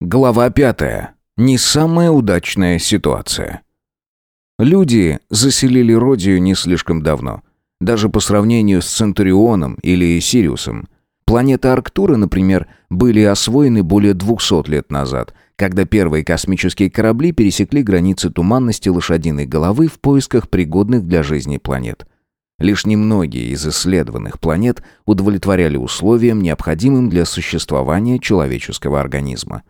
Глава пятая. Не самая удачная ситуация. Люди заселили Родию не слишком давно. Даже по сравнению с Центурионом или Сириусом. Планета Арктура, например, были освоены более 200 лет назад, когда первые космические корабли пересекли границы туманности лошадиной головы в поисках пригодных для жизни планет. Лишь немногие из исследованных планет удовлетворяли условиям, необходимым для существования человеческого организма.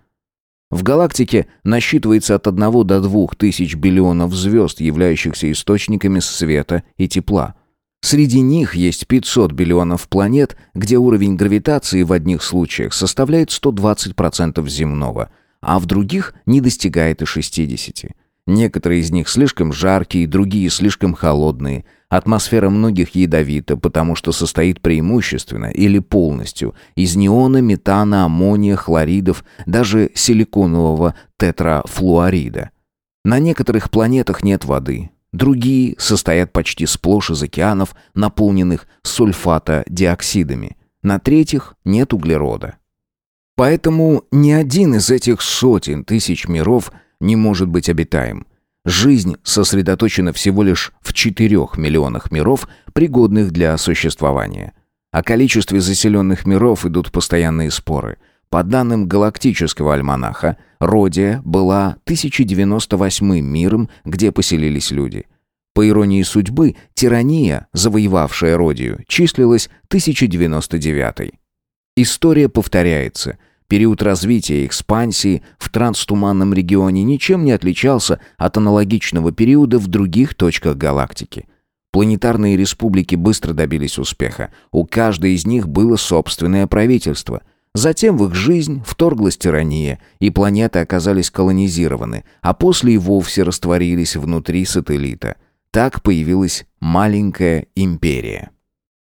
В галактике насчитывается от 1 до 2 тысяч биллионов звезд, являющихся источниками света и тепла. Среди них есть 500 биллионов планет, где уровень гравитации в одних случаях составляет 120% земного, а в других не достигает и 60%. Некоторые из них слишком жаркие, другие слишком холодные. Атмосфера многих ядовита, потому что состоит преимущественно или полностью из неона, метана, аммония, хлоридов, даже силиконового тетрафлуорида. На некоторых планетах нет воды. Другие состоят почти сплошь из океанов, наполненных сульфата-диоксидами. На третьих нет углерода. Поэтому ни один из этих сотен тысяч миров – не может быть обитаем. Жизнь сосредоточена всего лишь в 4 миллионах миров, пригодных для существования. О количестве заселенных миров идут постоянные споры. По данным галактического альманаха, Родия была 1098 миром, где поселились люди. По иронии судьбы, тирания, завоевавшая Родию, числилась 1099. История повторяется – Период развития и экспансии в транстуманном регионе ничем не отличался от аналогичного периода в других точках галактики. Планетарные республики быстро добились успеха. У каждой из них было собственное правительство. Затем в их жизнь вторглась тирания, и планеты оказались колонизированы, а после и вовсе растворились внутри сателлита. Так появилась маленькая империя.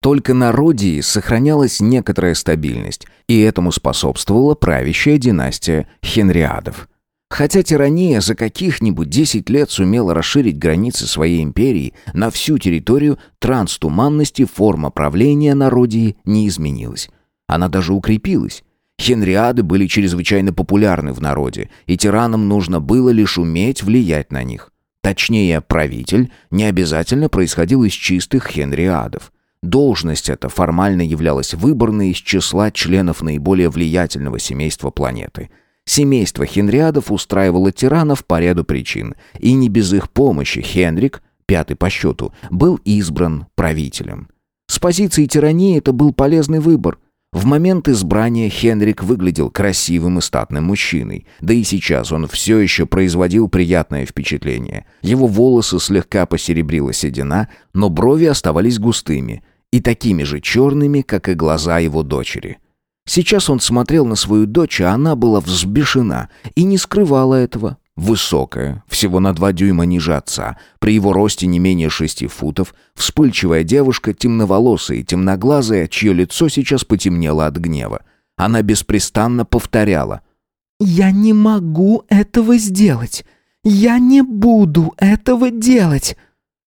Только на Родии сохранялась некоторая стабильность, и этому способствовала правящая династия Хенриадов. Хотя тирания за каких-нибудь 10 лет сумела расширить границы своей империи на всю территорию транстуманности, форма правления на Родии не изменилась. Она даже укрепилась. Хенриады были чрезвычайно популярны в народе, и тиранам нужно было лишь уметь влиять на них. Точнее, правитель не обязательно происходил из чистых хенриадов. Должность эта формально являлась выборной из числа членов наиболее влиятельного семейства планеты. Семейство Хенриадов устраивало тиранов по ряду причин, и не без их помощи Хенрик, пятый по счету, был избран правителем. С позиции тирании это был полезный выбор. В момент избрания Хенрик выглядел красивым и статным мужчиной, да и сейчас он все еще производил приятное впечатление. Его волосы слегка посеребрила седина, но брови оставались густыми – и такими же черными, как и глаза его дочери. Сейчас он смотрел на свою дочь, а она была взбешена и не скрывала этого. Высокая, всего на два дюйма ниже отца, при его росте не менее шести футов, вспыльчивая девушка, темноволосая и темноглазая, чье лицо сейчас потемнело от гнева. Она беспрестанно повторяла. «Я не могу этого сделать! Я не буду этого делать!»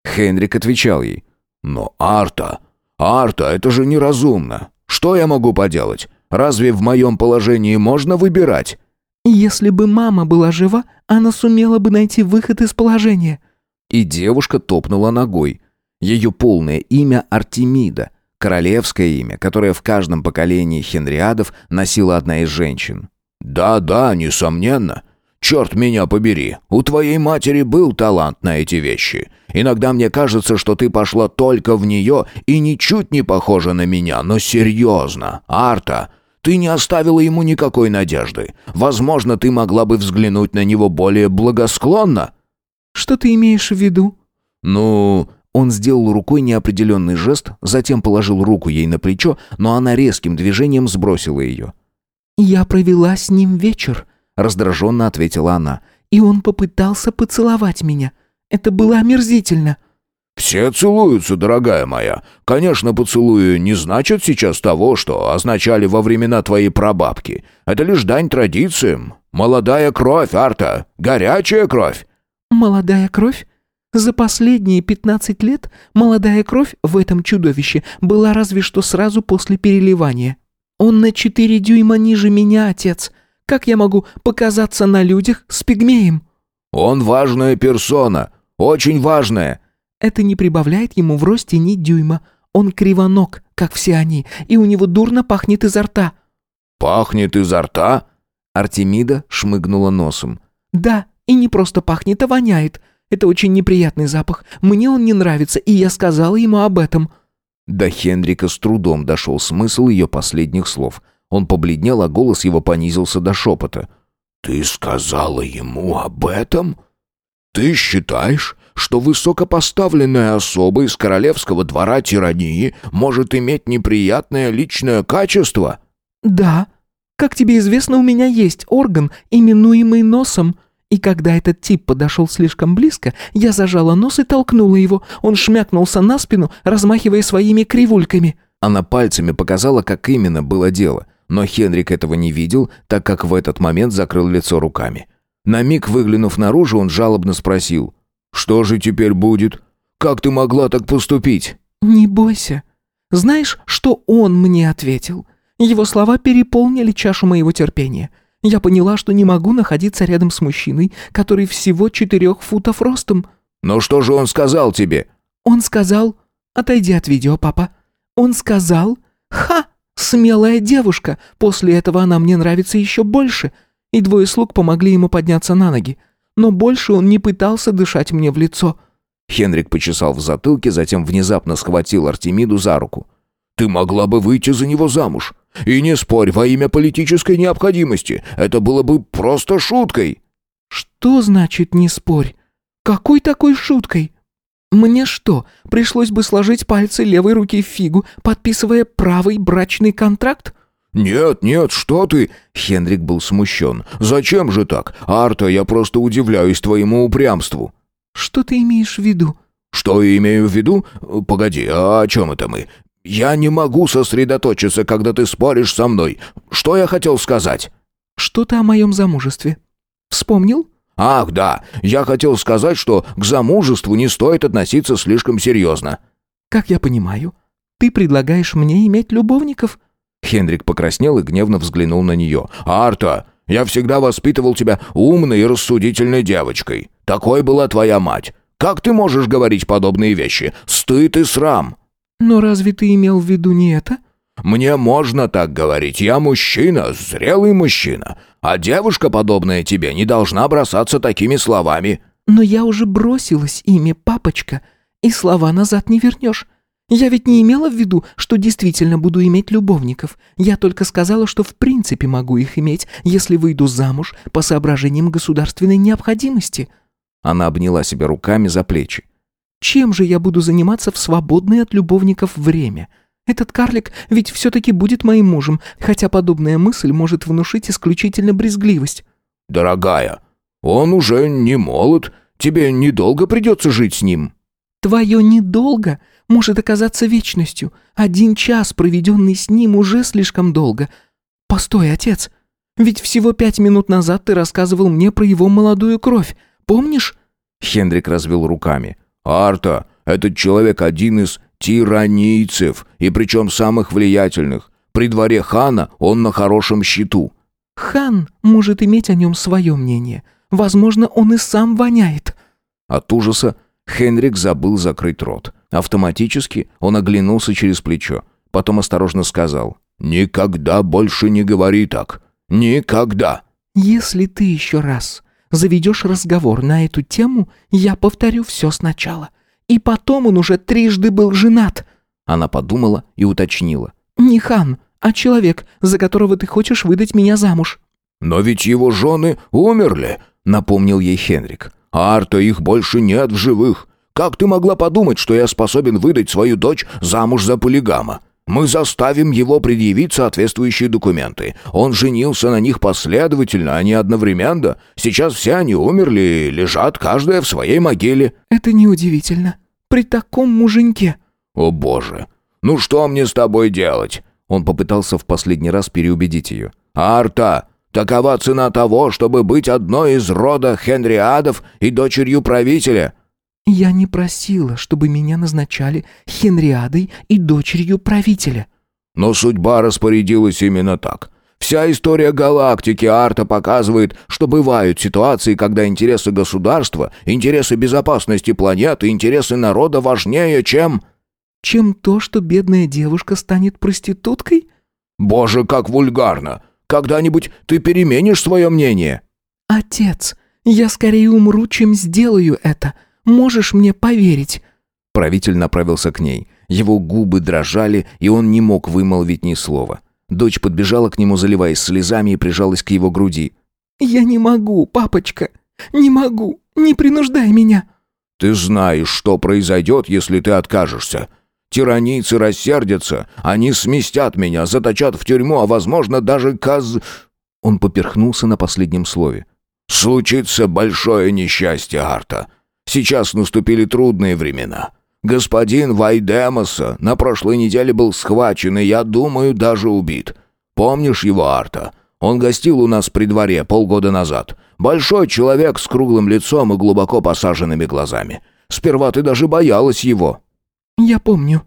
Хенрик отвечал ей. «Но Арта, «Арта, это же неразумно. Что я могу поделать? Разве в моем положении можно выбирать?» «Если бы мама была жива, она сумела бы найти выход из положения». И девушка топнула ногой. Ее полное имя Артемида, королевское имя, которое в каждом поколении хенриадов носила одна из женщин. «Да-да, несомненно. Черт меня побери, у твоей матери был талант на эти вещи. Иногда мне кажется, что ты пошла только в нее и ничуть не похожа на меня, но серьезно, Арта, ты не оставила ему никакой надежды. Возможно, ты могла бы взглянуть на него более благосклонно». «Что ты имеешь в виду?» «Ну...» Он сделал рукой неопределенный жест, затем положил руку ей на плечо, но она резким движением сбросила ее. «Я провела с ним вечер», раздраженно ответила она. «И он попытался поцеловать меня. Это было омерзительно». «Все целуются, дорогая моя. Конечно, поцелуи не значат сейчас того, что означали во времена твоей прабабки. Это лишь дань традициям. Молодая кровь, Арта. Горячая кровь». «Молодая кровь? За последние пятнадцать лет молодая кровь в этом чудовище была разве что сразу после переливания. Он на четыре дюйма ниже меня, отец. Как я могу показаться на людях с пигмеем?» «Он важная персона, очень важная». «Это не прибавляет ему в росте ни дюйма. Он кривоног, как все они, и у него дурно пахнет изо рта». «Пахнет изо рта?» Артемида шмыгнула носом. «Да, и не просто пахнет, а воняет. Это очень неприятный запах. Мне он не нравится, и я сказала ему об этом». До Хендрика с трудом дошел смысл ее последних слов. Он побледнел, а голос его понизился до шепота. «Ты сказала ему об этом? Ты считаешь, что высокопоставленная особа из королевского двора тирании может иметь неприятное личное качество?» «Да. Как тебе известно, у меня есть орган, именуемый носом. И когда этот тип подошел слишком близко, я зажала нос и толкнула его. Он шмякнулся на спину, размахивая своими кривульками». Она пальцами показала, как именно было дело, но Хенрик этого не видел, так как в этот момент закрыл лицо руками. На миг выглянув наружу, он жалобно спросил. «Что же теперь будет? Как ты могла так поступить?» «Не бойся. Знаешь, что он мне ответил? Его слова переполнили чашу моего терпения». Я поняла, что не могу находиться рядом с мужчиной, который всего четырех футов ростом». «Но что же он сказал тебе?» «Он сказал...» «Отойди от видео, папа». «Он сказал...» «Ха! Смелая девушка! После этого она мне нравится еще больше!» И двое слуг помогли ему подняться на ноги. Но больше он не пытался дышать мне в лицо. Хенрик почесал в затылке, затем внезапно схватил Артемиду за руку. «Ты могла бы выйти за него замуж. И не спорь во имя политической необходимости. Это было бы просто шуткой». «Что значит «не спорь»? Какой такой шуткой?» «Мне что, пришлось бы сложить пальцы левой руки в фигу, подписывая правый брачный контракт?» «Нет, нет, что ты!» Хенрик был смущен. «Зачем же так? Арта, я просто удивляюсь твоему упрямству». «Что ты имеешь в виду?» «Что я имею в виду? Погоди, а о чем это мы? «Я не могу сосредоточиться, когда ты споришь со мной. Что я хотел сказать?» «Что-то о моем замужестве. Вспомнил?» «Ах, да. Я хотел сказать, что к замужеству не стоит относиться слишком серьезно». «Как я понимаю, ты предлагаешь мне иметь любовников?» Хендрик покраснел и гневно взглянул на нее. «Арта, я всегда воспитывал тебя умной и рассудительной девочкой. Такой была твоя мать. Как ты можешь говорить подобные вещи? Стыд и срам!» «Но разве ты имел в виду не это?» «Мне можно так говорить. Я мужчина, зрелый мужчина. А девушка, подобная тебе, не должна бросаться такими словами». «Но я уже бросилась ими, папочка, и слова назад не вернешь. Я ведь не имела в виду, что действительно буду иметь любовников. Я только сказала, что в принципе могу их иметь, если выйду замуж по соображениям государственной необходимости». Она обняла себя руками за плечи. Чем же я буду заниматься в свободное от любовников время? Этот карлик ведь все-таки будет моим мужем, хотя подобная мысль может внушить исключительно брезгливость». «Дорогая, он уже не молод, тебе недолго придется жить с ним». «Твое недолго может оказаться вечностью. Один час, проведенный с ним, уже слишком долго. Постой, отец, ведь всего пять минут назад ты рассказывал мне про его молодую кровь, помнишь?» Хендрик развел руками. Арта, этот человек один из тиранийцев, и причем самых влиятельных. При дворе хана он на хорошем счету». «Хан может иметь о нем свое мнение. Возможно, он и сам воняет». От ужаса Хенрик забыл закрыть рот. Автоматически он оглянулся через плечо. Потом осторожно сказал. «Никогда больше не говори так. Никогда». «Если ты еще раз заведешь разговор на эту тему, я повторю все сначала. И потом он уже трижды был женат». Она подумала и уточнила. «Не хан, а человек, за которого ты хочешь выдать меня замуж». «Но ведь его жены умерли», — напомнил ей Хенрик. «Арта, их больше нет в живых. Как ты могла подумать, что я способен выдать свою дочь замуж за полигама? Мы заставим его предъявить соответствующие документы. Он женился на них последовательно, а не одновременно. Сейчас все они умерли и лежат, каждая в своей могиле». «Это неудивительно. При таком муженьке». «О боже! Ну что мне с тобой делать?» Он попытался в последний раз переубедить ее. «Арта, такова цена того, чтобы быть одной из рода Хенриадов и дочерью правителя. «Я не просила, чтобы меня назначали Хенриадой и дочерью правителя». «Но судьба распорядилась именно так. Вся история галактики Арта показывает, что бывают ситуации, когда интересы государства, интересы безопасности планеты, интересы народа важнее, чем... Чем то, что бедная девушка станет проституткой? Боже, как вульгарно! Когда-нибудь ты переменишь свое мнение? Отец, я скорее умру, чем сделаю это. Можешь мне поверить? Правитель направился к ней. Его губы дрожали, и он не мог вымолвить ни слова. Дочь подбежала к нему, заливаясь слезами, и прижалась к его груди. «Я не могу, папочка! Не могу! Не принуждай меня!» «Ты знаешь, что произойдет, если ты откажешься. Тиранийцы рассердятся, они сместят меня, заточат в тюрьму, а, возможно, даже каз...» Он поперхнулся на последнем слове. «Случится большое несчастье, Арта. Сейчас наступили трудные времена. Господин Вайдемоса на прошлой неделе был схвачен и, я думаю, даже убит. Помнишь его, Арта? Он гостил у нас при дворе полгода назад. Большой человек с круглым лицом и глубоко посаженными глазами. Сперва ты даже боялась его». «Я помню».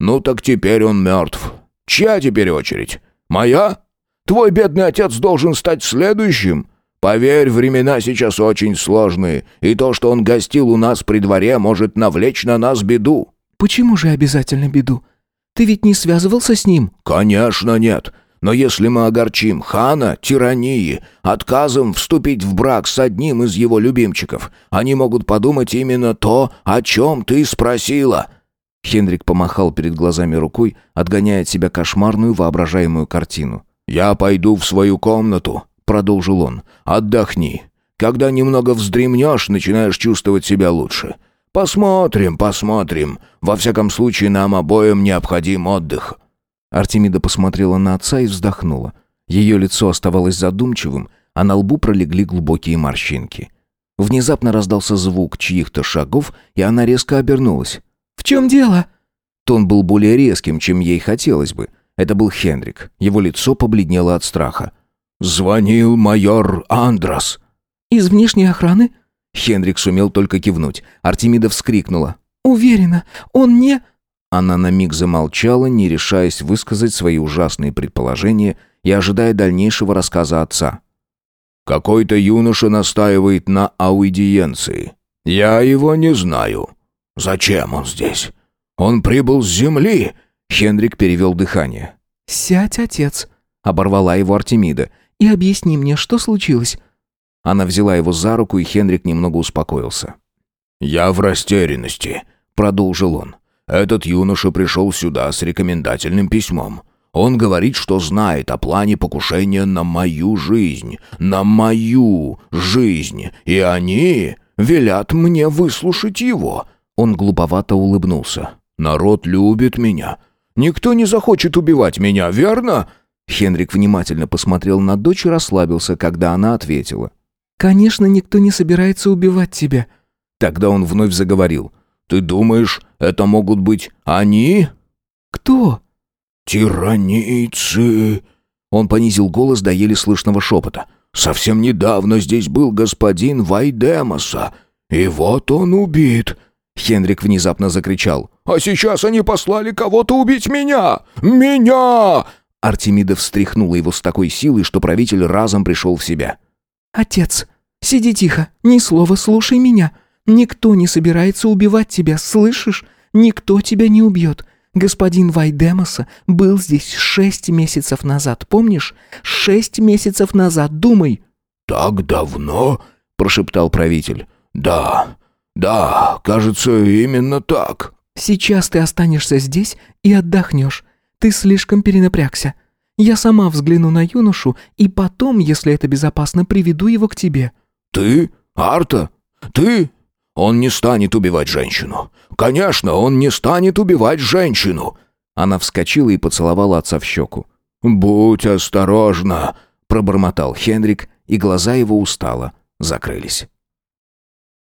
«Ну так теперь он мертв. Чья теперь очередь? Моя? Твой бедный отец должен стать следующим. Поверь, времена сейчас очень сложные, и то, что он гостил у нас при дворе, может навлечь на нас беду». «Почему же обязательно беду? Ты ведь не связывался с ним?» «Конечно нет. Но если мы огорчим хана тирании отказом вступить в брак с одним из его любимчиков, они могут подумать именно то, о чем ты спросила». Хендрик помахал перед глазами рукой, отгоняя от себя кошмарную воображаемую картину. «Я пойду в свою комнату, продолжил он. «Отдохни. Когда немного вздремнешь, начинаешь чувствовать себя лучше. Посмотрим, посмотрим. Во всяком случае, нам обоим необходим отдых». Артемида посмотрела на отца и вздохнула. Ее лицо оставалось задумчивым, а на лбу пролегли глубокие морщинки. Внезапно раздался звук чьих-то шагов, и она резко обернулась. «В чем дело?» Тон был более резким, чем ей хотелось бы. Это был Хендрик. Его лицо побледнело от страха. «Звонил майор Андрос». «Из внешней охраны?» Хендрик сумел только кивнуть. Артемида вскрикнула. «Уверена, он не...» Она на миг замолчала, не решаясь высказать свои ужасные предположения и ожидая дальнейшего рассказа отца. «Какой-то юноша настаивает на аудиенции. Я его не знаю. Зачем он здесь? Он прибыл с земли!» Хендрик перевел дыхание. «Сядь, отец», — оборвала его Артемида и объясни мне, что случилось». Она взяла его за руку, и Хенрик немного успокоился. «Я в растерянности», — продолжил он. «Этот юноша пришел сюда с рекомендательным письмом. Он говорит, что знает о плане покушения на мою жизнь, на мою жизнь, и они велят мне выслушать его». Он глуповато улыбнулся. «Народ любит меня. Никто не захочет убивать меня, верно?» Хенрик внимательно посмотрел на дочь и расслабился, когда она ответила. «Конечно, никто не собирается убивать тебя». Тогда он вновь заговорил. «Ты думаешь, это могут быть они?» «Кто?» «Тиранийцы!» Он понизил голос до еле слышного шепота. «Совсем недавно здесь был господин Вайдемоса, и вот он убит!» Хенрик внезапно закричал. «А сейчас они послали кого-то убить меня! Меня!» Артемида встряхнула его с такой силой, что правитель разом пришел в себя. «Отец, сиди тихо, ни слова, слушай меня. Никто не собирается убивать тебя, слышишь? Никто тебя не убьет. Господин Вайдемоса был здесь шесть месяцев назад, помнишь? Шесть месяцев назад, думай». «Так давно?» – прошептал правитель. «Да, да, кажется, именно так». «Сейчас ты останешься здесь и отдохнешь. Ты слишком перенапрягся. Я сама взгляну на юношу, и потом, если это безопасно, приведу его к тебе». «Ты? Арта? Ты? Он не станет убивать женщину. Конечно, он не станет убивать женщину». Она вскочила и поцеловала отца в щеку. «Будь осторожна», — пробормотал Хенрик, и глаза его устало закрылись.